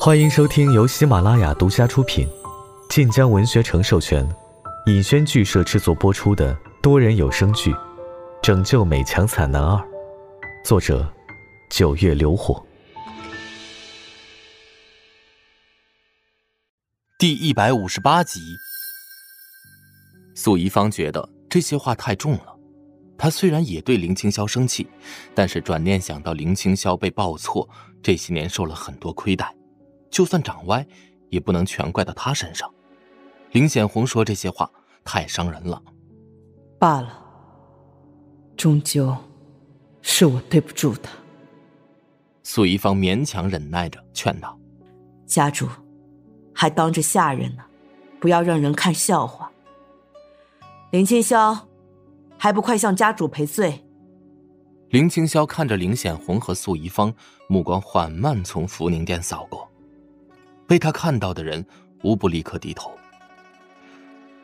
欢迎收听由喜马拉雅独家出品、晋江文学城授权、尹轩剧社制作播出的多人有声剧《拯救美强惨男二》，作者：九月流火，第一百五十八集。素怡芳觉得这些话太重了。他虽然也对林青霄生气，但是转念想到林青霄被报错，这些年受了很多亏待，就算长歪，也不能全怪到他身上。林显红说这些话太伤人了。罢了，终究是我对不住他。素一芳勉强忍耐着劝道：“家主，还当着下人呢，不要让人看笑话。林青霄。”还不快向家主赔罪！林青霄看着林显红和素怡芳，目光缓慢从福宁殿扫过，被他看到的人无不立刻低头。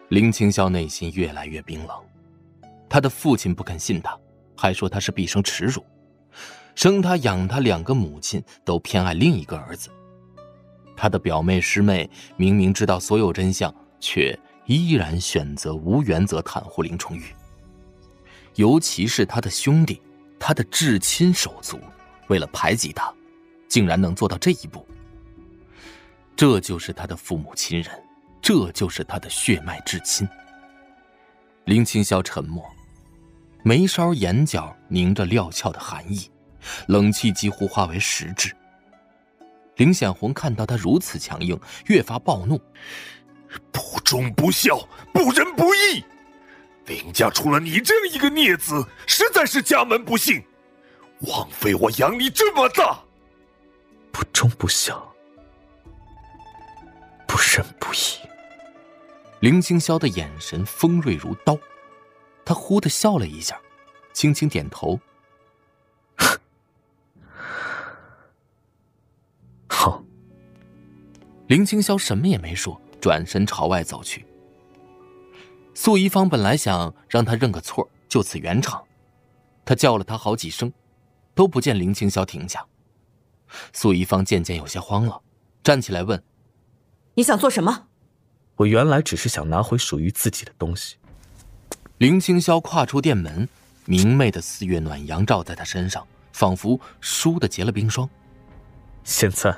林青霄内心越来越冰冷，他的父亲不肯信他，还说他是毕生耻辱，生他养他两个母亲都偏爱另一个儿子，他的表妹师妹明明知道所有真相，却依然选择无原则袒护林重玉。尤其是他的兄弟，他的至亲手足，为了排挤他，竟然能做到这一步。这就是他的父母亲人，这就是他的血脉至亲。林青霄沉默，眉梢眼角凝着料峭的寒意，冷气几乎化为实质。林显红看到他如此强硬，越发暴怒：不忠不孝，不仁不义！林家出了你这样一个孽子，实在是家门不幸，枉费我养你这么大。不忠不孝，不仁不义。林青霄的眼神锋锐如刀，他忽的笑了一下，轻轻点头。好。林青霄什么也没说，转身朝外走去。素一芳本来想让他认个错，就此圆场，他叫了他好几声，都不见林青霄停下。素一芳渐渐有些慌了，站起来问：“你想做什么？”“我原来只是想拿回属于自己的东西。”林青霄跨出店门，明媚的四月暖阳照在他身上，仿佛倏地结了冰霜。现在，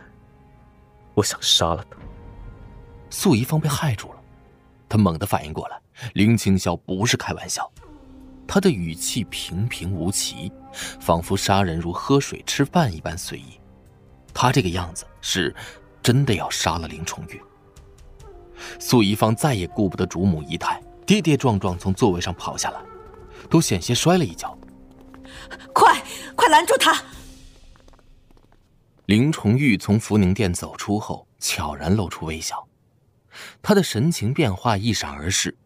我想杀了他。素一芳被害住了，他猛地反应过来。林青霄不是开玩笑，他的语气平平无奇，仿佛杀人如喝水吃饭一般随意。他这个样子是真的要杀了林崇玉。素一芳再也顾不得主母仪态，跌跌撞撞从座位上跑下来，都险些摔了一跤。快，快拦住他！林崇玉从福宁殿走出后，悄然露出微笑，他的神情变化一闪而逝。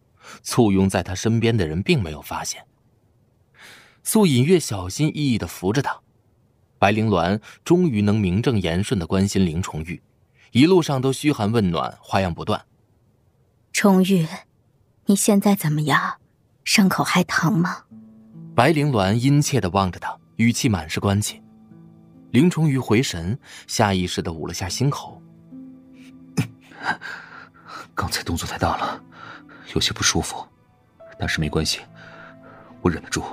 簇拥在他身边的人并没有发现。素隐月小心翼翼的扶着他，白灵鸾终于能名正言顺的关心林崇玉，一路上都嘘寒问暖，花样不断。重玉，你现在怎么样？伤口还疼吗？白灵鸾殷切的望着他，语气满是关切。林崇玉回神，下意识的捂了下心口。刚才动作太大了。有些不舒服，但是没关系，我忍得住。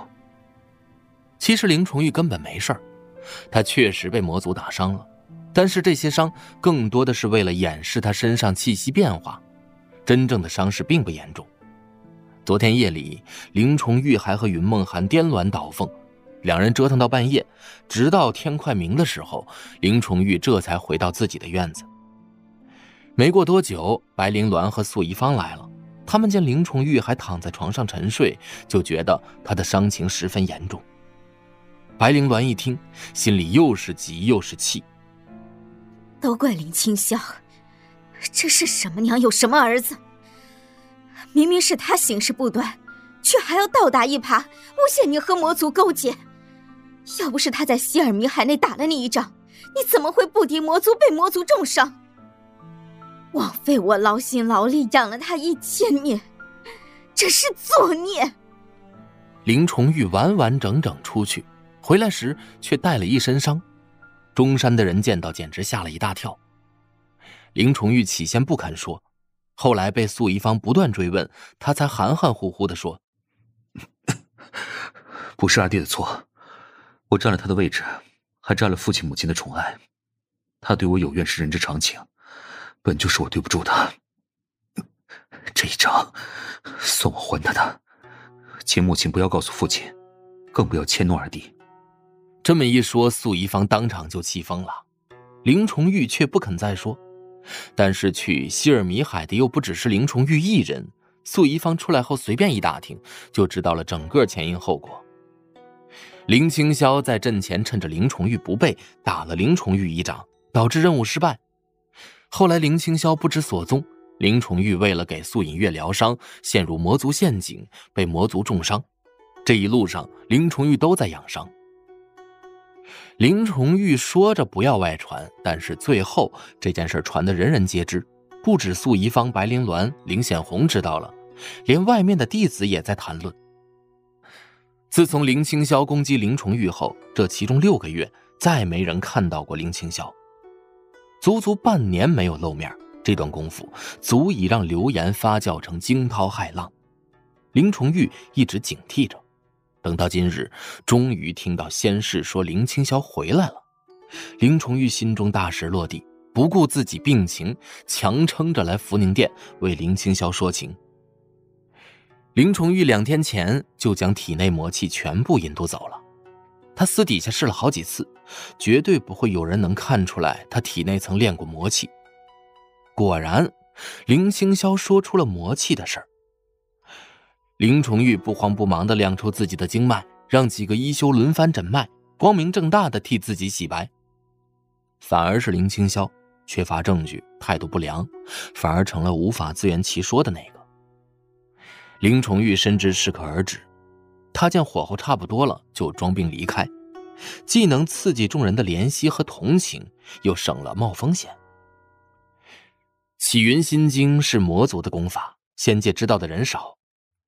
其实林崇玉根本没事儿，他确实被魔族打伤了，但是这些伤更多的是为了掩饰他身上气息变化，真正的伤势并不严重。昨天夜里，林重玉还和云梦涵颠鸾倒凤，两人折腾到半夜，直到天快明的时候，林重玉这才回到自己的院子。没过多久，白灵鸾和素一芳来了。他们见林重玉还躺在床上沉睡，就觉得他的伤情十分严重。白灵鸾一听，心里又是急又是气。都怪林青霄，这是什么娘有什么儿子？明明是他行事不端，却还要倒打一耙，诬陷你和魔族勾结。要不是他在希尔米海内打了你一仗，你怎么会不敌魔族，被魔族重伤？枉费我劳心劳力养了他一千年，这是作孽。林崇玉完完整整出去，回来时却带了一身伤。中山的人见到，简直吓了一大跳，林崇玉起先不肯说，后来被素一方不断追问，他才含含糊糊的说：“不是二弟的错，我占了他的位置，还占了父亲母亲的宠爱，他对我有怨是人之常情，本就是我对不住他。这一账算我还他的，请母亲不要告诉父亲，更不要迁怒二弟。”这么一说，素一方当场就气疯了，林崇玉却不肯再说。但是去希尔米海的又不只是林崇玉一人，素一方出来后随便一打听，就知道了整个前因后果。林青霄在阵前趁着林崇玉不备，打了林崇玉一掌，导致任务失败。后来林青霄不知所踪，林崇玉为了给素隐月疗伤，陷入魔族陷阱，被魔族重伤。这一路上，林崇玉都在养伤。林崇玉说着不要外传，但是最后这件事传得人人皆知，不止素仪芳、白灵鸾、林显红知道了，连外面的弟子也在谈论。自从林青霄攻击林崇玉后，这其中六个月再没人看到过林青霄，足足半年没有露面，这段功夫足以让流言发酵成惊涛骇浪。林崇玉一直警惕着。等到今日，终于听到仙士说林青霄回来了，林崇玉心中大石落地，不顾自己病情，强撑着来福宁殿为林青霄说情。林崇玉两天前就将体内魔气全部引渡走了，他私底下试了好几次，绝对不会有人能看出来他体内曾练过魔气。果然，林青霄说出了魔气的事儿。林崇玉不慌不忙地亮出自己的经脉，让几个医修轮番诊脉，光明正大地替自己洗白。反而是林青霄缺乏证据，态度不良，反而成了无法自圆其说的那个。林崇玉深知适可而止，他见火候差不多了，就装病离开，既能刺激众人的怜惜和同情，又省了冒风险。启云心经是魔族的功法，仙界知道的人少。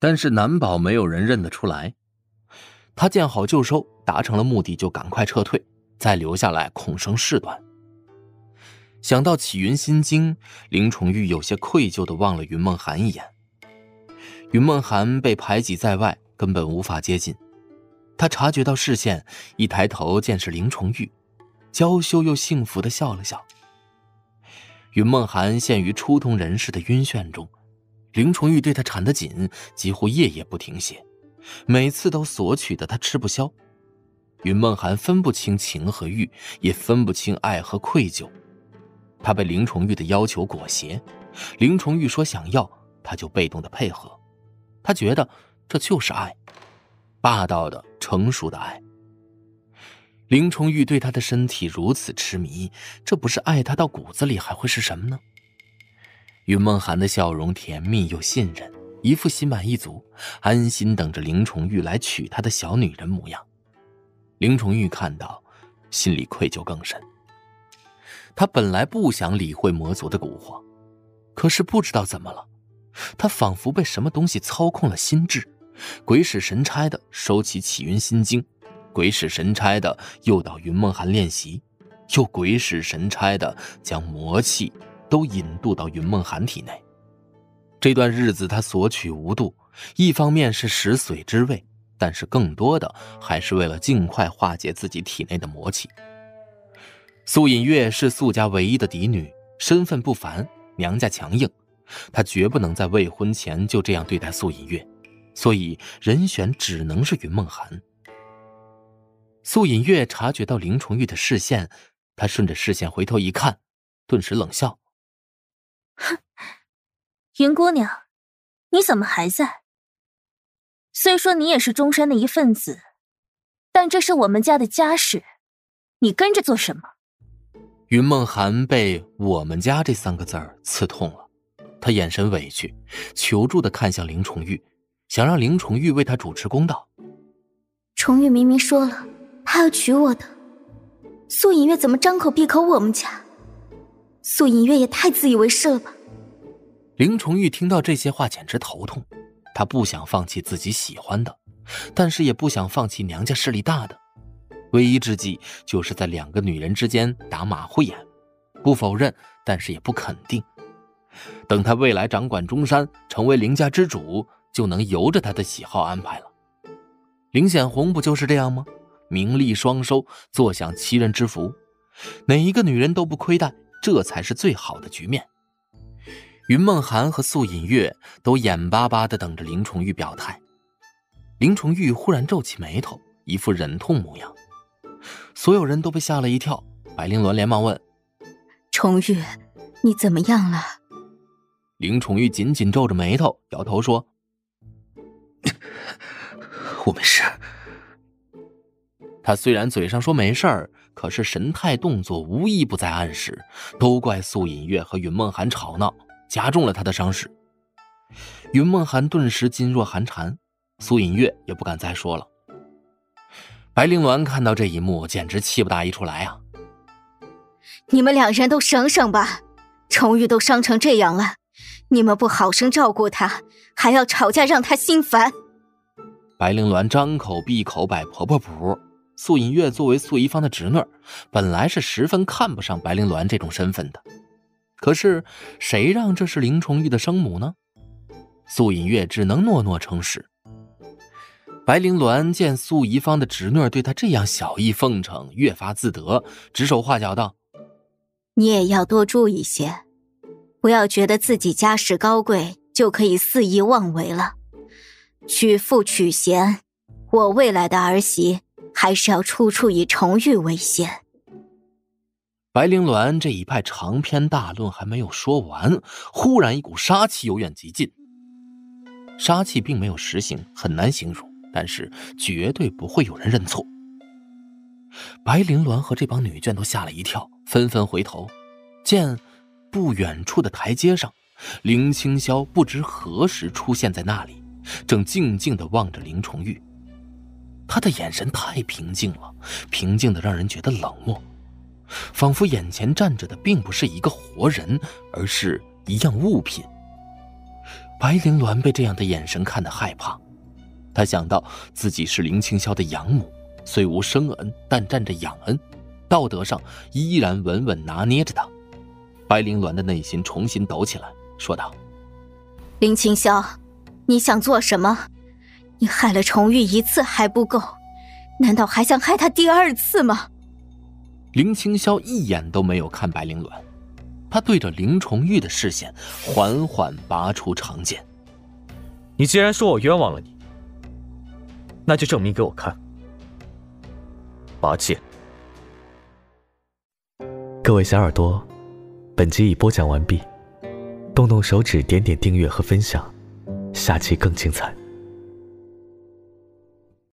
但是难保没有人认得出来。他见好就收，达成了目的就赶快撤退，再留下来恐生事端。想到启云心经，林崇玉有些愧疚的望了云梦涵一眼。云梦涵被排挤在外，根本无法接近。他察觉到视线，一抬头见是林崇玉，娇羞又幸福的笑了笑。云梦涵陷于初通人世的晕眩中。林崇玉对他缠得紧，几乎夜夜不停歇，每次都索取的他吃不消。云梦涵分不清情和欲，也分不清爱和愧疚。他被林崇玉的要求裹挟，林崇玉说想要，他就被动的配合。他觉得这就是爱，霸道的、成熟的爱。林崇玉对他的身体如此痴迷，这不是爱他到骨子里，还会是什么呢？云梦涵的笑容甜蜜又信任，一副心满意足、安心等着林崇玉来娶她的小女人模样。林崇玉看到，心里愧疚更深。他本来不想理会魔族的蛊惑，可是不知道怎么了，他仿佛被什么东西操控了心智，鬼使神差的收起起云心经，鬼使神差的诱导云梦涵练习，又鬼使神差的将魔气。都引渡到云梦涵体内。这段日子他索取无度，一方面是食髓之味，但是更多的还是为了尽快化解自己体内的魔气。素隐月是素家唯一的嫡女，身份不凡，娘家强硬，他绝不能在未婚前就这样对待素隐月，所以人选只能是云梦涵。素隐月察觉到林崇玉的视线，他顺着视线回头一看，顿时冷笑。哼，云姑娘，你怎么还在？虽说你也是中山的一份子，但这是我们家的家事，你跟着做什么？云梦涵被“我们家”这三个字儿刺痛了，她眼神委屈，求助的看向林崇玉，想让林崇玉为她主持公道。崇玉明明说了他要娶我的，苏隐月怎么张口闭口我们家？素隐月也太自以为是了吧！林崇玉听到这些话简直头痛，他不想放弃自己喜欢的，但是也不想放弃娘家势力大的，唯一之计就是在两个女人之间打马虎眼。不否认，但是也不肯定。等他未来掌管中山，成为林家之主，就能由着他的喜好安排了。林显红不就是这样吗？名利双收，坐享其人之福，哪一个女人都不亏待，这才是最好的局面。云梦涵和素隐月都眼巴巴的等着林崇玉表态。林崇玉忽然皱起眉头，一副忍痛模样。所有人都被吓了一跳。白灵鸾连忙问：“崇玉，你怎么样了？”林崇玉紧紧皱着眉头，摇头说：“我没事。”他虽然嘴上说没事儿，可是神态动作无一不在暗示，都怪素隐月和云梦涵吵闹，加重了他的伤势。云梦涵顿时噤若寒蝉，苏隐月也不敢再说了。白灵鸾看到这一幕，简直气不打一处来啊！你们两人都省省吧，重玉都伤成这样了。你们不好生照顾他，还要吵架让他心烦。白灵鸾张口闭口摆婆婆谱。素隐月作为素一方的侄女，本来是十分看不上白灵鸾这种身份的。可是谁让这是林崇玉的生母呢？素隐月只能诺诺称是。白灵鸾见素一方的侄女对她这样小意奉承，越发自得，指手画脚道：“你也要多注意些。”不要觉得自己家世高贵就可以肆意妄为了。娶妇娶贤，我未来的儿媳还是要处处以重玉为先。白灵鸾这一派长篇大论还没有说完，忽然一股杀气由远及近。杀气并没有实形，很难形容，但是绝对不会有人认错。白灵鸾和这帮女眷都吓了一跳，纷纷回头，见。不远处的台阶上，林青霄不知何时出现在那里，正静静的望着林崇玉。他的眼神太平静了，平静的让人觉得冷漠，仿佛眼前站着的并不是一个活人，而是一样物品。白灵鸾被这样的眼神看得害怕，他想到自己是林青霄的养母，虽无生恩，但占着养恩，道德上依然稳稳拿捏着他。白灵鸾的内心重新抖起来，说道：“林青霄，你想做什么？你害了重玉一次还不够，难道还想害他第二次吗？”林清霄一眼都没有看白灵鸾，他对着林重玉的视线缓缓拔出长剑。你既然说我冤枉了你，那就证明给我看。拔剑。各位小耳朵。本集已播讲完毕，动动手指，点点订阅和分享，下期更精彩。